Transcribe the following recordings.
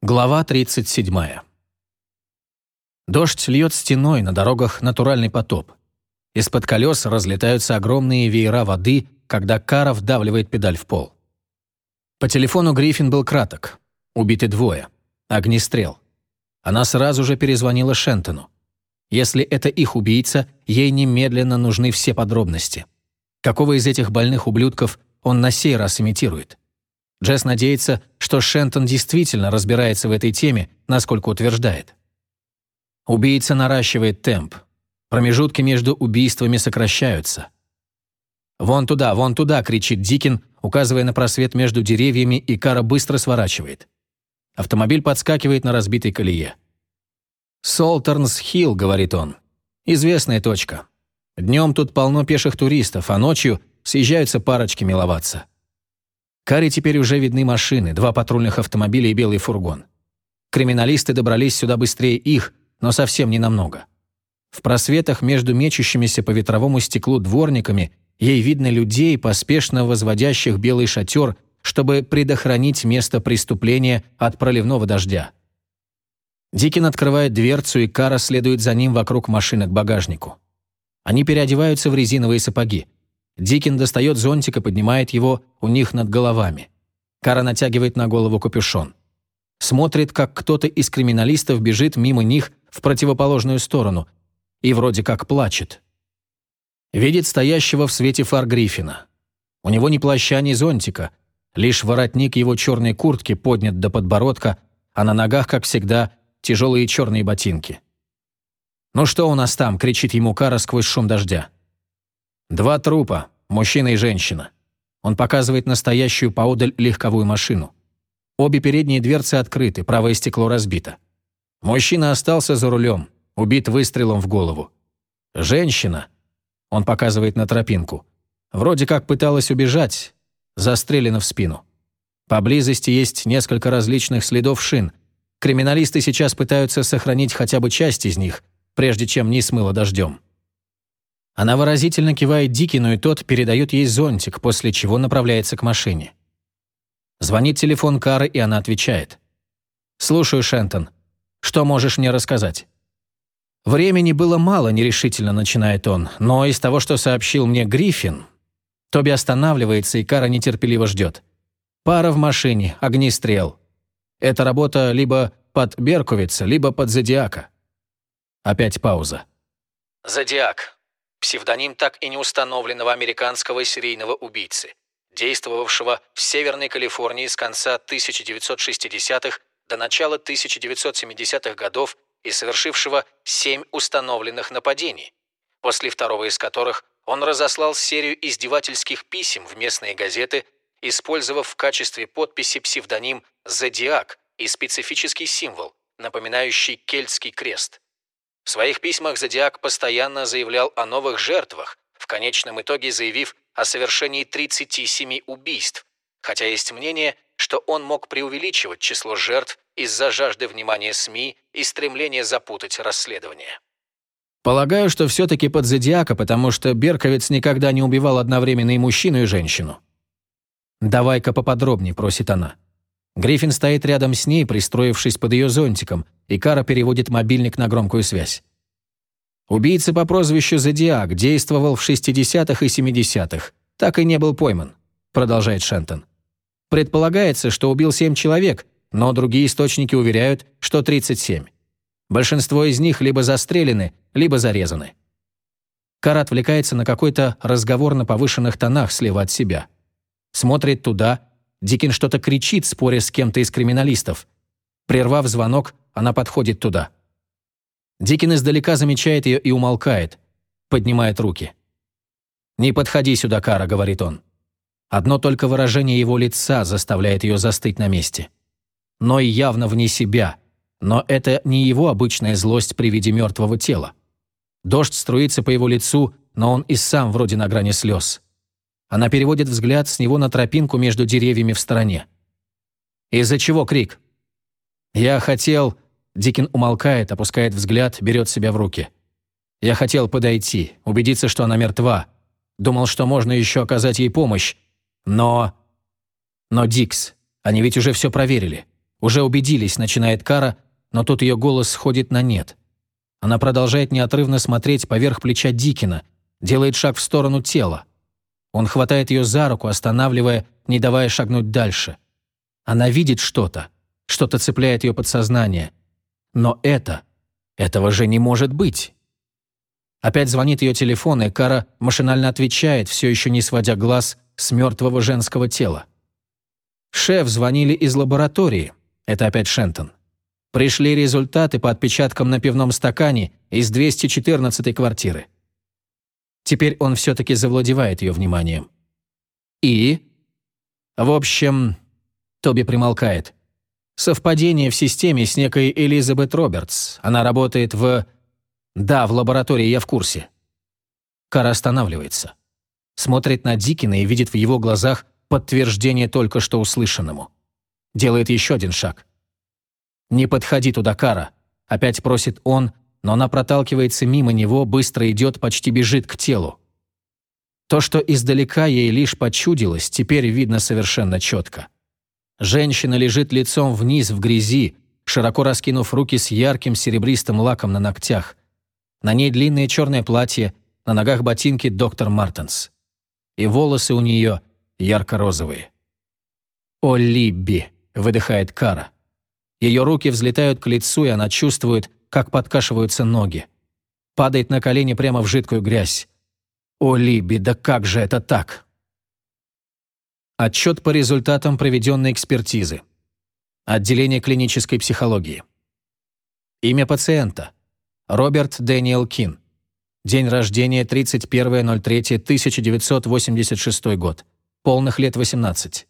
Глава 37. Дождь льет стеной, на дорогах натуральный потоп. Из-под колес разлетаются огромные веера воды, когда Кара вдавливает педаль в пол. По телефону Гриффин был краток. Убиты двое. Огнестрел. Она сразу же перезвонила Шентону. Если это их убийца, ей немедленно нужны все подробности. Какого из этих больных ублюдков он на сей раз имитирует? Джесс надеется, что Шентон действительно разбирается в этой теме, насколько утверждает. Убийца наращивает темп. Промежутки между убийствами сокращаются. «Вон туда, вон туда!» – кричит Дикин, указывая на просвет между деревьями, и Кара быстро сворачивает. Автомобиль подскакивает на разбитой колее. «Солтернс-Хилл», – говорит он. «Известная точка. Днем тут полно пеших туристов, а ночью съезжаются парочки миловаться». Каре теперь уже видны машины, два патрульных автомобиля и белый фургон. Криминалисты добрались сюда быстрее их, но совсем не намного. В просветах между мечущимися по ветровому стеклу дворниками ей видно людей, поспешно возводящих белый шатер, чтобы предохранить место преступления от проливного дождя. Дикин открывает дверцу, и Кара следует за ним вокруг машины к багажнику. Они переодеваются в резиновые сапоги. Дикин достает зонтик и поднимает его у них над головами. Кара натягивает на голову капюшон. Смотрит, как кто-то из криминалистов бежит мимо них в противоположную сторону и вроде как плачет. Видит стоящего в свете фар Гриффина. У него ни плаща, ни зонтика. Лишь воротник его черной куртки поднят до подбородка, а на ногах, как всегда, тяжелые черные ботинки. «Ну что у нас там?» — кричит ему Кара сквозь шум дождя. Два трупа, мужчина и женщина. Он показывает настоящую поодаль легковую машину. Обе передние дверцы открыты, правое стекло разбито. Мужчина остался за рулем, убит выстрелом в голову. Женщина, он показывает на тропинку, вроде как пыталась убежать, застрелена в спину. Поблизости есть несколько различных следов шин. Криминалисты сейчас пытаются сохранить хотя бы часть из них, прежде чем не смыло дождем. Она выразительно кивает Дикину, и тот передает ей зонтик, после чего направляется к машине. Звонит телефон Кары, и она отвечает. «Слушаю, Шентон. Что можешь мне рассказать?» «Времени было мало», — нерешительно начинает он, «но из того, что сообщил мне Гриффин...» Тоби останавливается, и Кара нетерпеливо ждет. «Пара в машине, огнестрел. Это работа либо под Берковица, либо под Зодиака». Опять пауза. «Зодиак псевдоним так и не установленного американского серийного убийцы, действовавшего в Северной Калифорнии с конца 1960-х до начала 1970-х годов и совершившего семь установленных нападений, после второго из которых он разослал серию издевательских писем в местные газеты, использовав в качестве подписи псевдоним «Зодиак» и специфический символ, напоминающий кельтский крест – в своих письмах Зодиак постоянно заявлял о новых жертвах, в конечном итоге заявив о совершении 37 убийств, хотя есть мнение, что он мог преувеличивать число жертв из-за жажды внимания СМИ и стремления запутать расследование. Полагаю, что все-таки под Зодиака, потому что Берковец никогда не убивал одновременно и мужчину, и женщину. «Давай-ка поподробнее», — просит она. Гриффин стоит рядом с ней, пристроившись под ее зонтиком, и Кара переводит мобильник на громкую связь. Убийца по прозвищу Зодиак действовал в 60-х и 70-х, так и не был пойман, продолжает Шентон. Предполагается, что убил 7 человек, но другие источники уверяют, что 37. Большинство из них либо застрелены, либо зарезаны. Кара отвлекается на какой-то разговор на повышенных тонах слева от себя. Смотрит туда, Дикин что-то кричит, споря с кем-то из криминалистов. Прервав звонок, она подходит туда. Дикин издалека замечает ее и умолкает, поднимает руки. «Не подходи сюда, Кара», — говорит он. Одно только выражение его лица заставляет ее застыть на месте. Но и явно вне себя. Но это не его обычная злость при виде мертвого тела. Дождь струится по его лицу, но он и сам вроде на грани слез. Она переводит взгляд с него на тропинку между деревьями в стороне. «Из-за чего крик?» «Я хотел...» Дикин умолкает, опускает взгляд, берет себя в руки. «Я хотел подойти, убедиться, что она мертва. Думал, что можно еще оказать ей помощь. Но... Но, Дикс, они ведь уже все проверили. Уже убедились, начинает Кара, но тут ее голос сходит на нет. Она продолжает неотрывно смотреть поверх плеча Дикина, делает шаг в сторону тела. Он хватает ее за руку, останавливая, не давая шагнуть дальше. Она видит что-то, что-то цепляет ее подсознание. Но это, этого же не может быть. Опять звонит ее телефон, и Кара машинально отвечает, все еще не сводя глаз с мертвого женского тела. «Шеф, звонили из лаборатории». Это опять Шентон. Пришли результаты по отпечаткам на пивном стакане из 214 квартиры. Теперь он все-таки завладевает ее вниманием. И? В общем, Тоби примолкает. Совпадение в системе с некой Элизабет Робертс. Она работает в... Да, в лаборатории, я в курсе. Кара останавливается. Смотрит на Дикина и видит в его глазах подтверждение только что услышанному. Делает еще один шаг. «Не подходи туда, Кара», — опять просит он, но она проталкивается мимо него, быстро идет, почти бежит к телу. То, что издалека ей лишь почудилось, теперь видно совершенно четко. Женщина лежит лицом вниз в грязи, широко раскинув руки с ярким серебристым лаком на ногтях. На ней длинное черное платье, на ногах ботинки доктор Мартенс. И волосы у нее ярко-розовые. «О, Либби!» — выдыхает Кара. Ее руки взлетают к лицу, и она чувствует, как подкашиваются ноги. Падает на колени прямо в жидкую грязь. «О, Либи, да как же это так?» Отчет по результатам проведенной экспертизы. Отделение клинической психологии. Имя пациента. Роберт Дэниел Кин. День рождения 31.03.1986 год. Полных лет 18.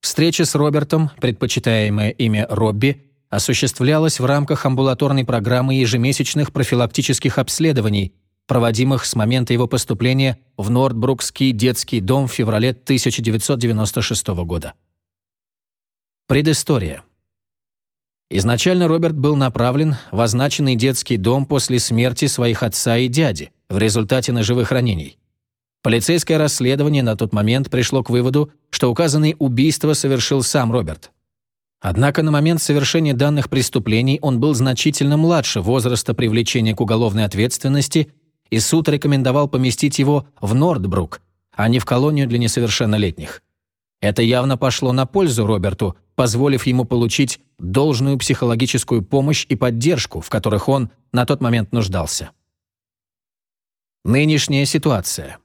Встреча с Робертом, предпочитаемое имя Робби, осуществлялась в рамках амбулаторной программы ежемесячных профилактических обследований, проводимых с момента его поступления в Нордбрукский детский дом в феврале 1996 года. Предыстория. Изначально Роберт был направлен в означенный детский дом после смерти своих отца и дяди в результате ножевых ранений. Полицейское расследование на тот момент пришло к выводу, что указанные убийства совершил сам Роберт. Однако на момент совершения данных преступлений он был значительно младше возраста привлечения к уголовной ответственности, и суд рекомендовал поместить его в Нордбрук, а не в колонию для несовершеннолетних. Это явно пошло на пользу Роберту, позволив ему получить должную психологическую помощь и поддержку, в которых он на тот момент нуждался. Нынешняя ситуация.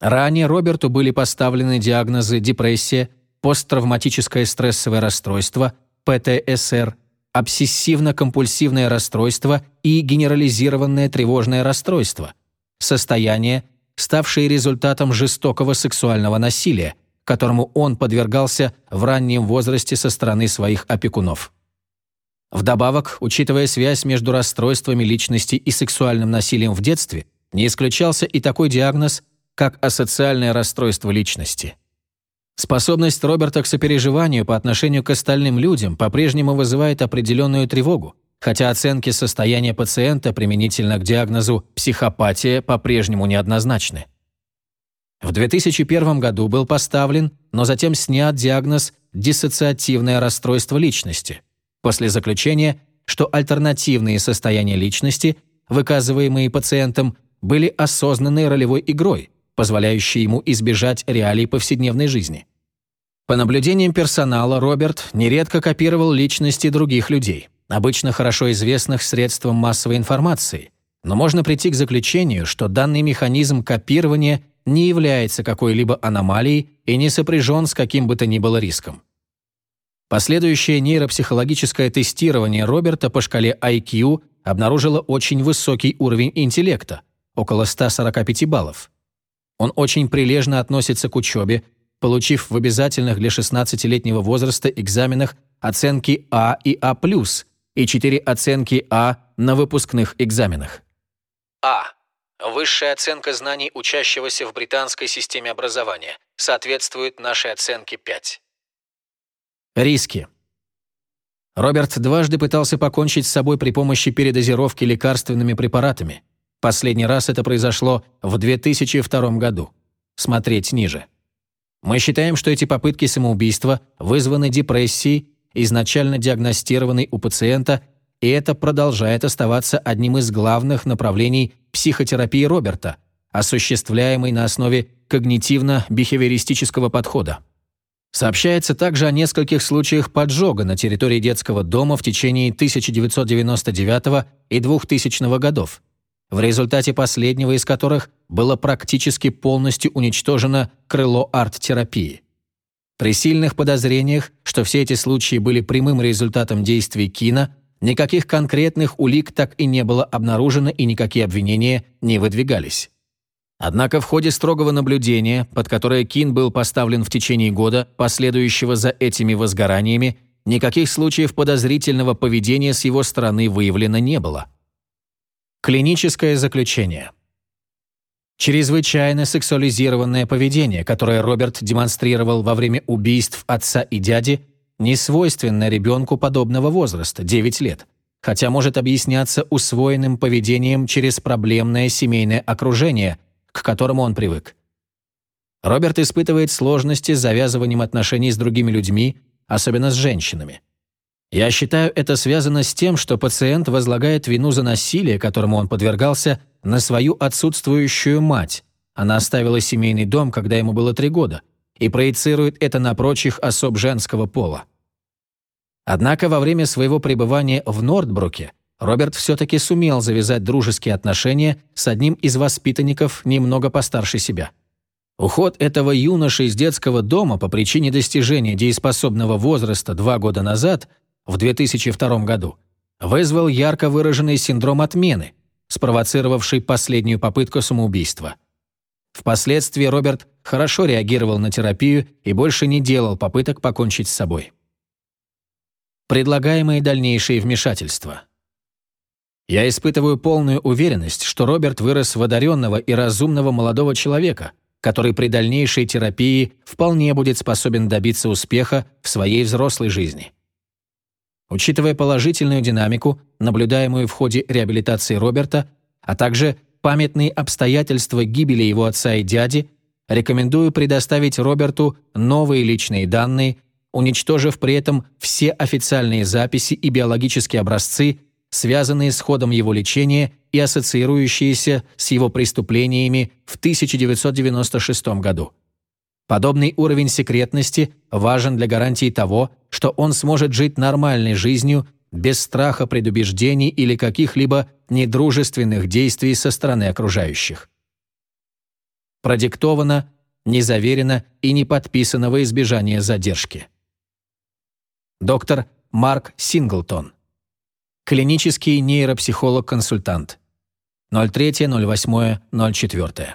Ранее Роберту были поставлены диагнозы депрессия, посттравматическое стрессовое расстройство, ПТСР, обсессивно-компульсивное расстройство и генерализированное тревожное расстройство, состояние, ставшее результатом жестокого сексуального насилия, которому он подвергался в раннем возрасте со стороны своих опекунов. Вдобавок, учитывая связь между расстройствами личности и сексуальным насилием в детстве, не исключался и такой диагноз, как асоциальное расстройство личности. Способность Роберта к сопереживанию по отношению к остальным людям по-прежнему вызывает определенную тревогу, хотя оценки состояния пациента применительно к диагнозу «психопатия» по-прежнему неоднозначны. В 2001 году был поставлен, но затем снят диагноз «диссоциативное расстройство личности» после заключения, что альтернативные состояния личности, выказываемые пациентом, были осознанной ролевой игрой, позволяющей ему избежать реалий повседневной жизни. По наблюдениям персонала, Роберт нередко копировал личности других людей, обычно хорошо известных средством массовой информации, но можно прийти к заключению, что данный механизм копирования не является какой-либо аномалией и не сопряжен с каким бы то ни было риском. Последующее нейропсихологическое тестирование Роберта по шкале IQ обнаружило очень высокий уровень интеллекта, около 145 баллов. Он очень прилежно относится к учебе, получив в обязательных для 16-летнего возраста экзаменах оценки А и А+, и 4 оценки А на выпускных экзаменах. А. Высшая оценка знаний учащегося в британской системе образования соответствует нашей оценке 5. Риски. Роберт дважды пытался покончить с собой при помощи передозировки лекарственными препаратами. Последний раз это произошло в 2002 году. Смотреть ниже. Мы считаем, что эти попытки самоубийства вызваны депрессией, изначально диагностированной у пациента, и это продолжает оставаться одним из главных направлений психотерапии Роберта, осуществляемой на основе когнитивно-бихевиористического подхода. Сообщается также о нескольких случаях поджога на территории детского дома в течение 1999 и 2000 годов, в результате последнего из которых было практически полностью уничтожено крыло арт-терапии. При сильных подозрениях, что все эти случаи были прямым результатом действий кино, никаких конкретных улик так и не было обнаружено и никакие обвинения не выдвигались. Однако в ходе строгого наблюдения, под которое Кин был поставлен в течение года, последующего за этими возгораниями, никаких случаев подозрительного поведения с его стороны выявлено не было. Клиническое заключение. Чрезвычайно сексуализированное поведение, которое Роберт демонстрировал во время убийств отца и дяди, не свойственно ребенку подобного возраста, 9 лет, хотя может объясняться усвоенным поведением через проблемное семейное окружение – к которому он привык. Роберт испытывает сложности с завязыванием отношений с другими людьми, особенно с женщинами. Я считаю, это связано с тем, что пациент возлагает вину за насилие, которому он подвергался, на свою отсутствующую мать. Она оставила семейный дом, когда ему было три года, и проецирует это на прочих особ женского пола. Однако во время своего пребывания в Нордбруке Роберт все-таки сумел завязать дружеские отношения с одним из воспитанников немного постарше себя. Уход этого юноши из детского дома по причине достижения дееспособного возраста два года назад, в 2002 году, вызвал ярко выраженный синдром отмены, спровоцировавший последнюю попытку самоубийства. Впоследствии Роберт хорошо реагировал на терапию и больше не делал попыток покончить с собой. Предлагаемые дальнейшие вмешательства – я испытываю полную уверенность, что Роберт вырос в одаренного и разумного молодого человека, который при дальнейшей терапии вполне будет способен добиться успеха в своей взрослой жизни. Учитывая положительную динамику, наблюдаемую в ходе реабилитации Роберта, а также памятные обстоятельства гибели его отца и дяди, рекомендую предоставить Роберту новые личные данные, уничтожив при этом все официальные записи и биологические образцы связанные с ходом его лечения и ассоциирующиеся с его преступлениями в 1996 году. Подобный уровень секретности важен для гарантии того, что он сможет жить нормальной жизнью без страха предубеждений или каких-либо недружественных действий со стороны окружающих. Продиктовано, не заверено и не подписано во избежание задержки. Доктор Марк Синглтон Клинический нейропсихолог-консультант. 03.08.04.